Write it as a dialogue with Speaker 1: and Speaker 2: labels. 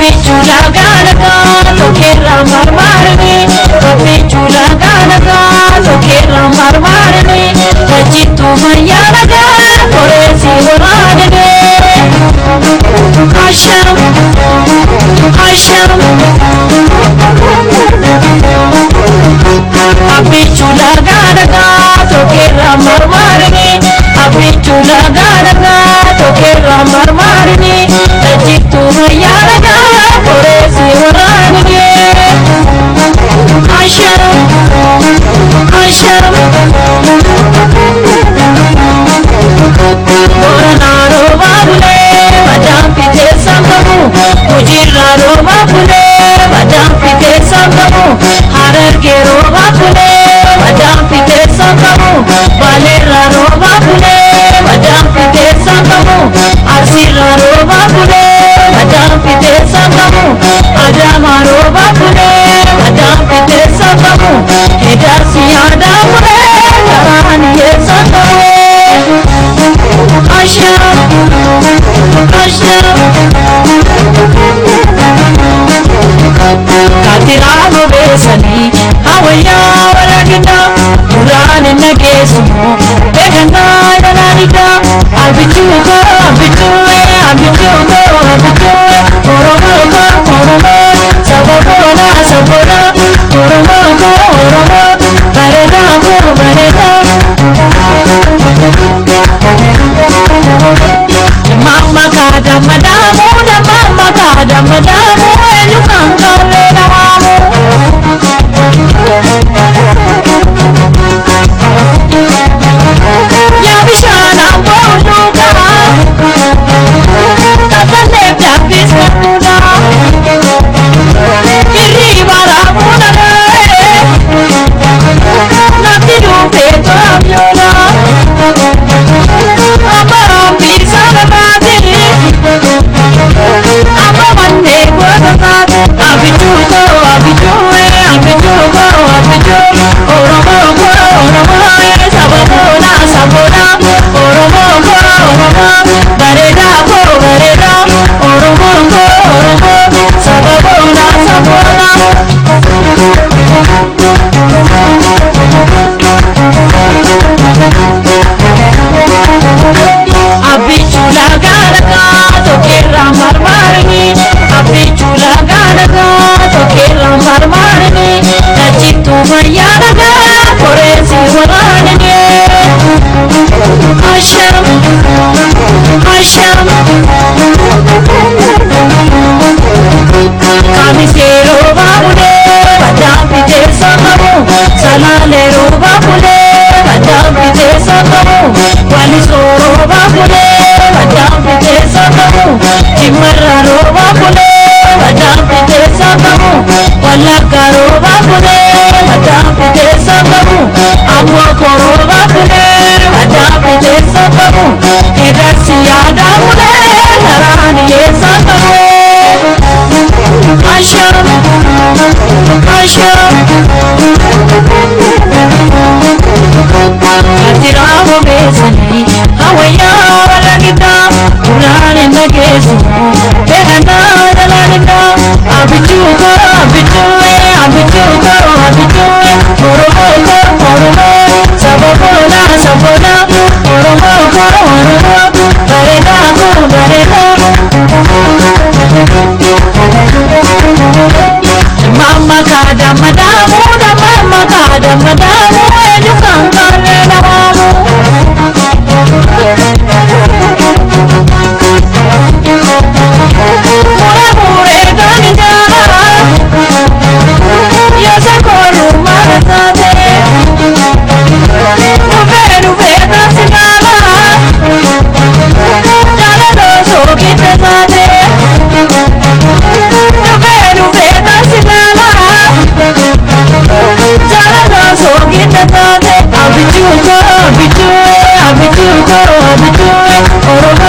Speaker 1: chula gana gato quiera marmarme papi chula gana gato quiera marmarme pachito mañana gato recibo madre Aşam, aşam, sani awa ya wala gida Kurani na gesumo Beka na yana gida over your love. Aisha, Aisha. Katira ho bezani, awaya walanita, ulane nagesu. Behna walanita, abichu ko, abichu e, abichu ko, abichu e. Koro ko, koro ko, sabona, sabona, koro ko, koro ko. కాదమ్మ దాము దమ్మ కాదమ్మ దాము Oro